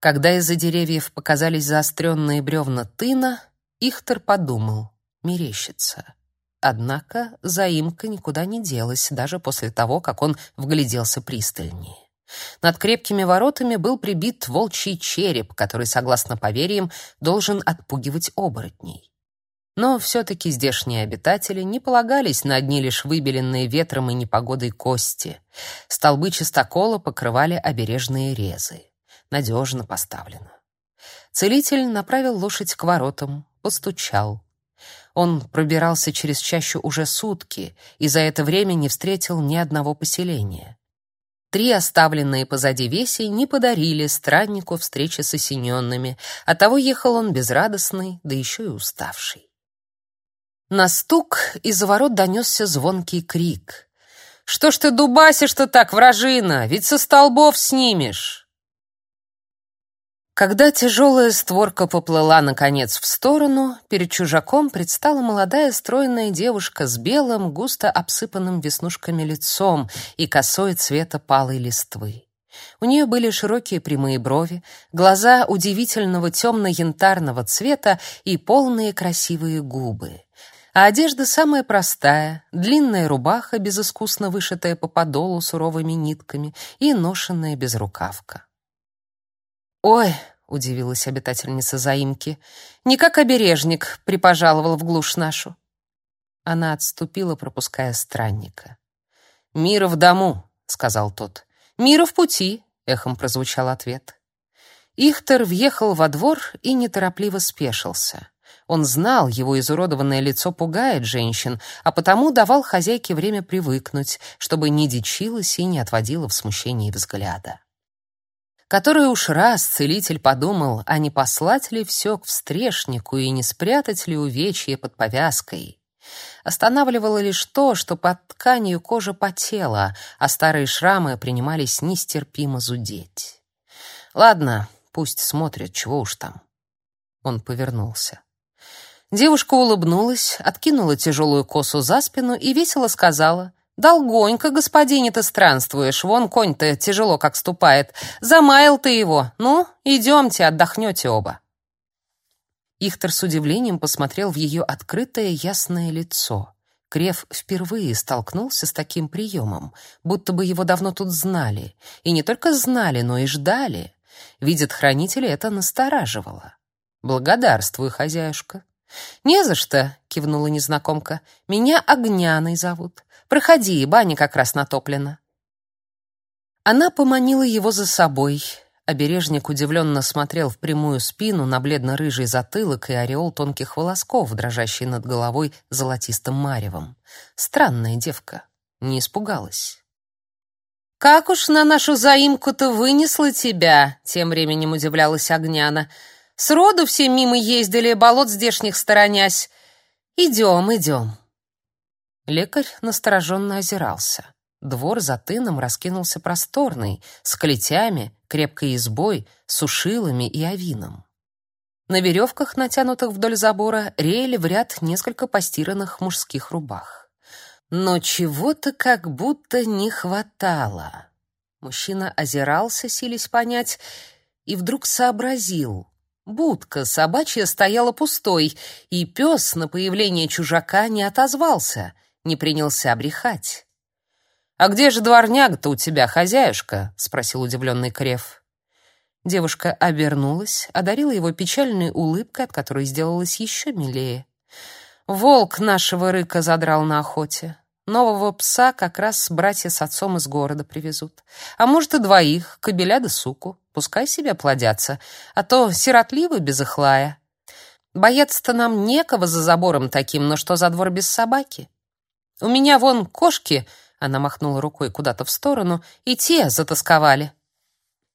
Когда из-за деревьев показались заостренные бревна тына, Ихтер подумал, мерещится. Однако заимка никуда не делась, даже после того, как он вгляделся пристальнее. Над крепкими воротами был прибит волчий череп, который, согласно поверьям, должен отпугивать оборотней. Но все-таки здешние обитатели не полагались на одни лишь выбеленные ветром и непогодой кости. Столбы чистокола покрывали обережные резы. Надежно поставлено. Целитель направил лошадь к воротам, постучал. Он пробирался через чащу уже сутки и за это время не встретил ни одного поселения. Три оставленные позади веси не подарили страннику встречи с осененными, оттого ехал он безрадостный, да еще и уставший. На стук из ворот донесся звонкий крик. «Что ж ты дубасишь-то так, вражина? Ведь со столбов снимешь!» Когда тяжелая створка поплыла, наконец, в сторону, перед чужаком предстала молодая стройная девушка с белым, густо обсыпанным веснушками лицом и косой цвета палой листвы. У нее были широкие прямые брови, глаза удивительного темно-янтарного цвета и полные красивые губы. А одежда самая простая, длинная рубаха, безыскусно вышитая по подолу суровыми нитками, и ношенная безрукавка. «Ой!» — удивилась обитательница заимки. «Не как обережник припожаловал в глушь нашу». Она отступила, пропуская странника. «Мира в дому», — сказал тот. «Мира в пути», — эхом прозвучал ответ. Ихтер въехал во двор и неторопливо спешился. Он знал, его изуродованное лицо пугает женщин, а потому давал хозяйке время привыкнуть, чтобы не дичилась и не отводила в смущении взгляда. Который уж раз целитель подумал, а не послать ли все к встрешнику и не спрятать ли увечье под повязкой. Останавливало лишь то, что под тканью кожа потела, а старые шрамы принимались нестерпимо зудеть. Ладно, пусть смотрят, чего уж там. Он повернулся. Девушка улыбнулась, откинула тяжелую косу за спину и весело сказала: «Долгонько, господине-то, странствуешь. Вон конь-то тяжело как ступает. Замаял ты его. Ну, идемте, отдохнете оба». Ихтер с удивлением посмотрел в ее открытое ясное лицо. Крев впервые столкнулся с таким приемом, будто бы его давно тут знали. И не только знали, но и ждали. Видят хранители, это настораживало. «Благодарствуй, хозяюшка». «Не за что», — кивнула незнакомка. «Меня Огняной зовут. Проходи, баня как раз натоплена». Она поманила его за собой. Обережник удивленно смотрел в прямую спину на бледно-рыжий затылок и ореол тонких волосков, дрожащий над головой золотистым маревом. Странная девка. Не испугалась. «Как уж на нашу заимку-то вынесла тебя!» — тем временем удивлялась Огняна. «Сроду все мимо ездили, болот здешних сторонясь. Идем, идем». Лекарь настороженно озирался. Двор за тыном раскинулся просторный, с клетями, крепкой избой, сушилами и авином. На веревках, натянутых вдоль забора, реяли в ряд несколько постиранных мужских рубах. Но чего-то как будто не хватало. Мужчина озирался, силясь понять, и вдруг сообразил. Будка собачья стояла пустой, и пес на появление чужака не отозвался — не принялся брехать. «А где же дворняга-то у тебя, хозяюшка?» — спросил удивленный Крев. Девушка обернулась, одарила его печальной улыбкой, от которой сделалось еще милее. «Волк нашего рыка задрал на охоте. Нового пса как раз братья с отцом из города привезут. А может, и двоих, кобеля да суку. Пускай себя плодятся, а то сиротливы без ихлая. Бояться-то нам некого за забором таким, но что за двор без собаки?» У меня вон кошки, она махнула рукой куда-то в сторону, и те затасковали.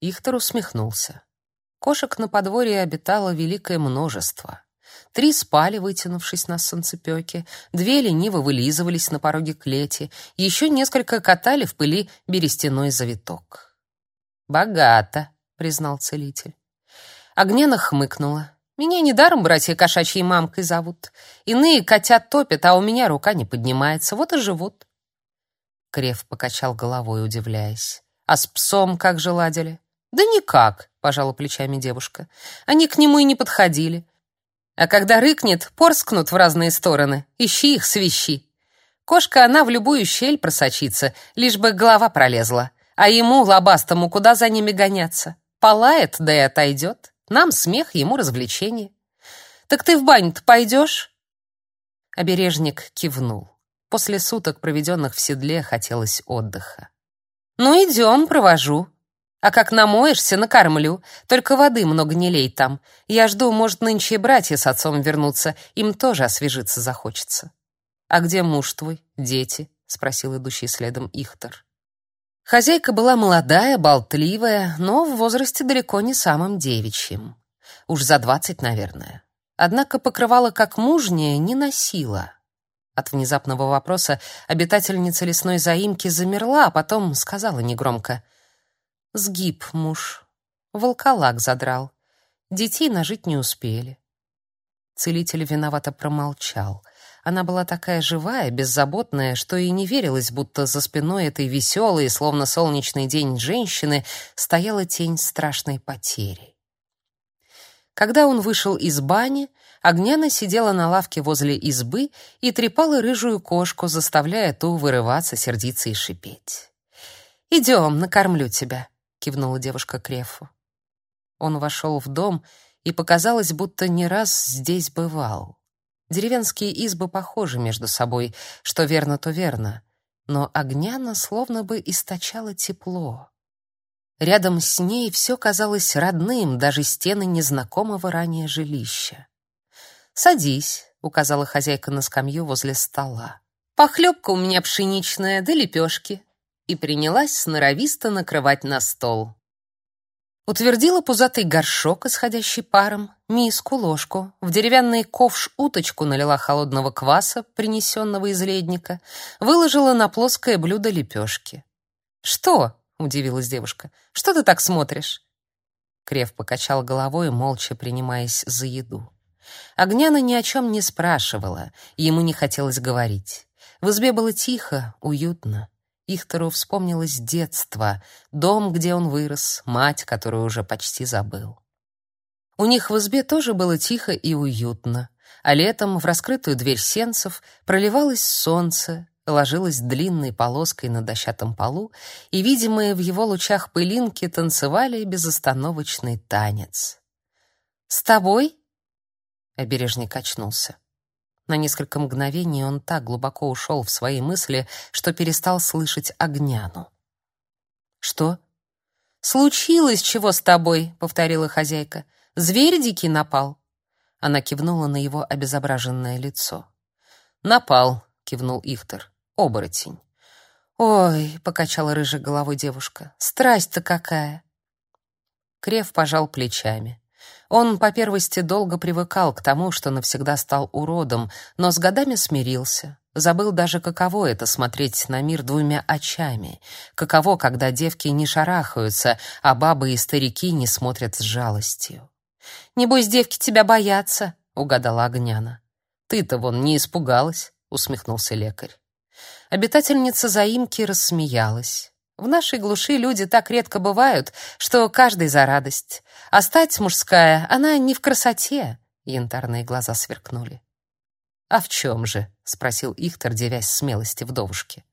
Ихтер усмехнулся. Кошек на подворье обитало великое множество. Три спали, вытянувшись на солнцепёке, две лениво вылизывались на пороге клети, еще несколько катали в пыли берестяной завиток. «Богато», — признал целитель. Огнена хмыкнула. Меня недаром братья кошачьей мамкой зовут. Иные котят топят, а у меня рука не поднимается, вот и живут. Крев покачал головой, удивляясь. А с псом как же ладили? Да никак, пожала плечами девушка. Они к нему и не подходили. А когда рыкнет, порскнут в разные стороны. Ищи их, свищи. Кошка она в любую щель просочится, лишь бы голова пролезла. А ему, лобастому, куда за ними гоняться? Полает, да и отойдет. Нам смех, ему развлечение. Так ты в баню-то пойдешь? Обережник кивнул. После суток, проведенных в седле, хотелось отдыха. «Ну, идем, провожу. А как намоешься, накормлю. Только воды много не лей там. Я жду, может, нынче и братья с отцом вернутся. Им тоже освежиться захочется». «А где муж твой, дети?» — спросил идущий следом Ихтер. Хозяйка была молодая, болтливая, но в возрасте далеко не самым девичьим. Уж за двадцать, наверное. Однако покрывала как мужнее не носила. От внезапного вопроса обитательница лесной заимки замерла, а потом сказала негромко. «Сгиб муж. Волколак задрал. Детей нажить не успели». Целитель виновато промолчал. Она была такая живая, беззаботная, что и не верилось, будто за спиной этой веселой, словно солнечный день женщины, стояла тень страшной потери. Когда он вышел из бани, Огняна сидела на лавке возле избы и трепала рыжую кошку, заставляя ту вырываться, сердиться и шипеть. «Идем, накормлю тебя», — кивнула девушка Крефу. Он вошел в дом и показалось, будто не раз здесь бывал. Деревенские избы похожи между собой, что верно, то верно, но Огняна словно бы источала тепло. Рядом с ней все казалось родным, даже стены незнакомого ранее жилища. «Садись», — указала хозяйка на скамью возле стола. «Похлебка у меня пшеничная, да лепешки». И принялась сноровисто накрывать на стол. Утвердила пузатый горшок, исходящий паром, миску, ложку, в деревянный ковш уточку налила холодного кваса, принесенного из ледника, выложила на плоское блюдо лепешки. «Что?» — удивилась девушка. «Что ты так смотришь?» Крев покачал головой, молча принимаясь за еду. Огняна ни о чем не спрашивала, ему не хотелось говорить. В избе было тихо, уютно. Ихтору вспомнилось детство, дом, где он вырос, мать, которую уже почти забыл. У них в избе тоже было тихо и уютно, а летом в раскрытую дверь сенцев проливалось солнце, ложилось длинной полоской на дощатом полу, и видимые в его лучах пылинки танцевали безостановочный танец. «С тобой?» — обережник очнулся. На несколько мгновений он так глубоко ушел в свои мысли, что перестал слышать Огняну. «Что?» «Случилось чего с тобой?» — повторила хозяйка. «Зверь дикий напал?» Она кивнула на его обезображенное лицо. «Напал», — кивнул Ихтер. «Оборотень». «Ой», — покачала рыжей головой девушка, — «страсть-то какая!» Крев пожал плечами. Он по первости долго привыкал к тому, что навсегда стал уродом, но с годами смирился. Забыл даже, каково это смотреть на мир двумя очами. Каково, когда девки не шарахаются, а бабы и старики не смотрят с жалостью. «Небось, девки тебя боятся», — угадала Огняна. «Ты-то вон не испугалась», — усмехнулся лекарь. Обитательница заимки рассмеялась. В нашей глуши люди так редко бывают, что каждый за радость. А стать мужская, она не в красоте. Янтарные глаза сверкнули. «А в чем же?» — спросил Ихтер, девясь смелости вдовушки.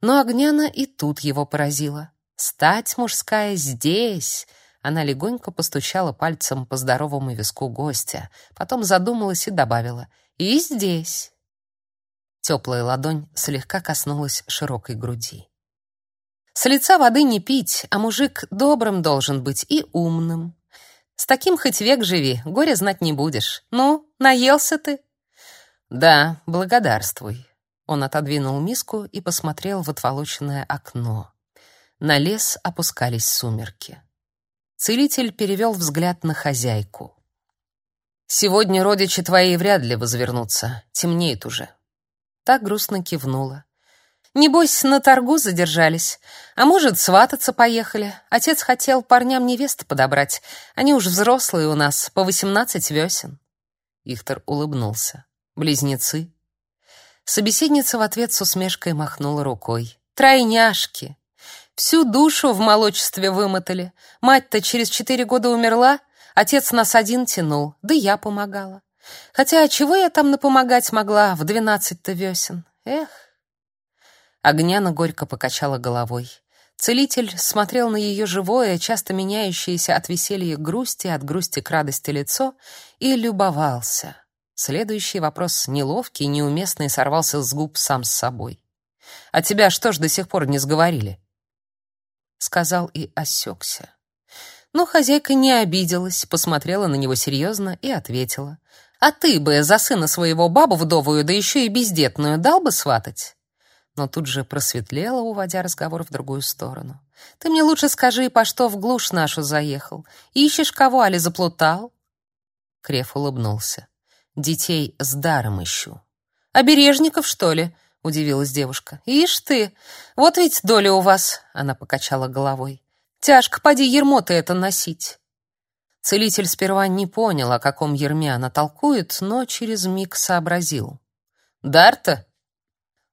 Но Огняна и тут его поразила. «Стать мужская здесь!» Она легонько постучала пальцем по здоровому виску гостя, потом задумалась и добавила «И здесь!» Теплая ладонь слегка коснулась широкой груди. С лица воды не пить, а мужик добрым должен быть и умным. С таким хоть век живи, горя знать не будешь. Ну, наелся ты? Да, благодарствуй. Он отодвинул миску и посмотрел в отволоченное окно. На лес опускались сумерки. Целитель перевел взгляд на хозяйку. «Сегодня родичи твои вряд ли возвернутся, темнеет уже». Так грустно кивнула. Небось, на торгу задержались. А может, свататься поехали. Отец хотел парням невесты подобрать. Они уж взрослые у нас, по восемнадцать весен. Ихтер улыбнулся. Близнецы. Собеседница в ответ с усмешкой махнула рукой. Тройняшки. Всю душу в молочестве вымотали. Мать-то через четыре года умерла, отец нас один тянул, да я помогала. Хотя чего я там напомогать могла в двенадцать-то весен? Эх. Огняна горько покачала головой. Целитель смотрел на ее живое, часто меняющееся от веселья к грусти, от грусти к радости лицо и любовался. Следующий вопрос неловкий, неуместный, сорвался с губ сам с собой. «А тебя что ж до сих пор не сговорили?» Сказал и осекся. Но хозяйка не обиделась, посмотрела на него серьезно и ответила. «А ты бы за сына своего бабу вдовую, да еще и бездетную, дал бы сватать?» Но тут же просветлела, уводя разговор в другую сторону. «Ты мне лучше скажи, по что в глушь нашу заехал? Ищешь кого, али заплутал?» Креф улыбнулся. «Детей с даром ищу». «Обережников, что ли?» — удивилась девушка. «Ишь ты! Вот ведь доля у вас!» — она покачала головой. «Тяжко, поди, ермо-то это носить!» Целитель сперва не понял, о каком ерме она толкует, но через миг сообразил. «Дар-то?»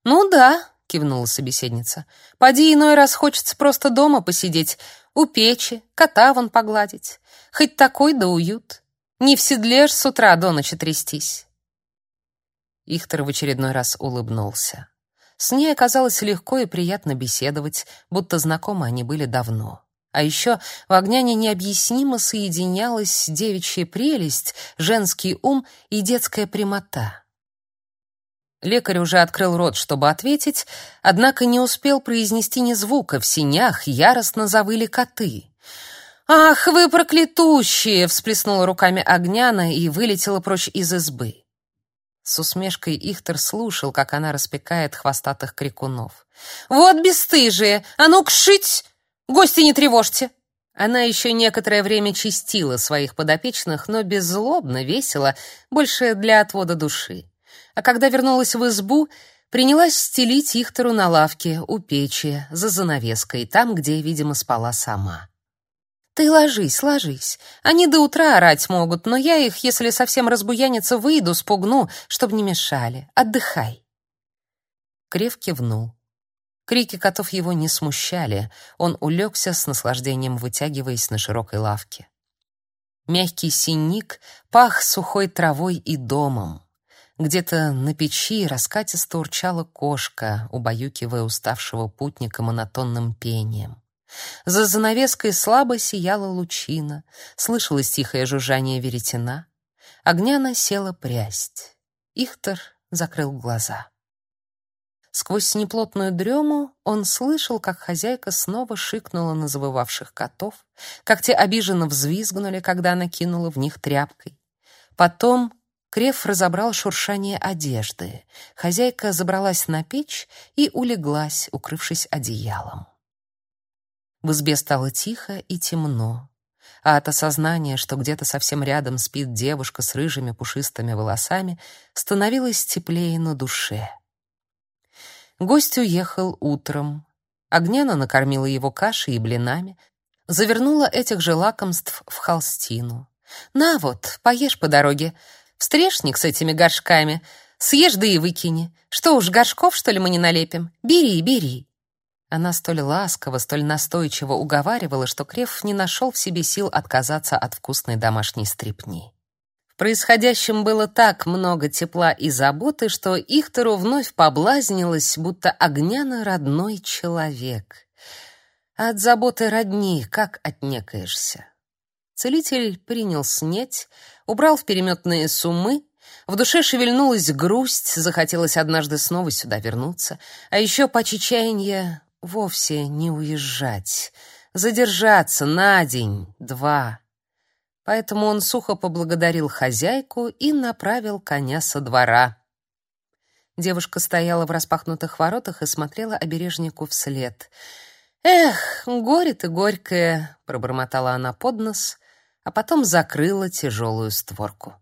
«Ну да», — кивнула собеседница. «Поди иной раз хочется просто дома посидеть, у печи, кота вон погладить. Хоть такой да уют. Не в седле ж с утра до ночи трястись». Ихтер в очередной раз улыбнулся. С ней оказалось легко и приятно беседовать, будто знакомы они были давно. А еще в Огняне необъяснимо соединялась девичья прелесть, женский ум и детская прямота. Лекарь уже открыл рот, чтобы ответить, однако не успел произнести ни звука. В синях яростно завыли коты. «Ах, вы проклятущие!» — всплеснула руками Огняна и вылетела прочь из избы. С усмешкой Ихтер слушал, как она распекает хвостатых крикунов. «Вот бесстыжие! А ну кшить! Гости не тревожьте!» Она еще некоторое время чистила своих подопечных, но беззлобно, весело, больше для отвода души а когда вернулась в избу, принялась стелить Ихтору на лавке у печи, за занавеской, там, где, видимо, спала сама. «Ты ложись, ложись. Они до утра орать могут, но я их, если совсем разбуянится, выйду, спугну, чтобы не мешали. Отдыхай». Крев кивнул. Крики котов его не смущали. Он улегся с наслаждением, вытягиваясь на широкой лавке. Мягкий синик пах сухой травой и домом. Где-то на печи раскатисто урчала кошка, убаюкивая уставшего путника монотонным пением. За занавеской слабо сияла лучина, слышалось тихое жужжание веретена. Огняна села прясть. Ихтер закрыл глаза. Сквозь неплотную дрему он слышал, как хозяйка снова шикнула на завывавших котов, как те обиженно взвизгнули, когда она кинула в них тряпкой. Потом Креф разобрал шуршание одежды. Хозяйка забралась на печь и улеглась, укрывшись одеялом. В избе стало тихо и темно, а от осознания, что где-то совсем рядом спит девушка с рыжими пушистыми волосами, становилось теплее на душе. Гость уехал утром. Огняна накормила его кашей и блинами, завернула этих же лакомств в холстину. «На вот, поешь по дороге», Встрешник с этими горшками. Съешь да и выкини. Что уж, горшков, что ли, мы не налепим? Бери, бери». Она столь ласково, столь настойчиво уговаривала, что Креф не нашел в себе сил отказаться от вкусной домашней стрипни. В происходящем было так много тепла и заботы, что Ихтеру вновь поблазнилось, будто огняно родной человек. от заботы родни как отнекаешься? Целитель принял снеть, убрал в переметные суммы, в душе шевельнулась грусть, захотелось однажды снова сюда вернуться, а еще по чечаянье вовсе не уезжать, задержаться на день, два. Поэтому он сухо поблагодарил хозяйку и направил коня со двора. Девушка стояла в распахнутых воротах и смотрела обережнику вслед. «Эх, горе ты горькое!» — пробормотала она под нос а потом закрыла тяжелую створку.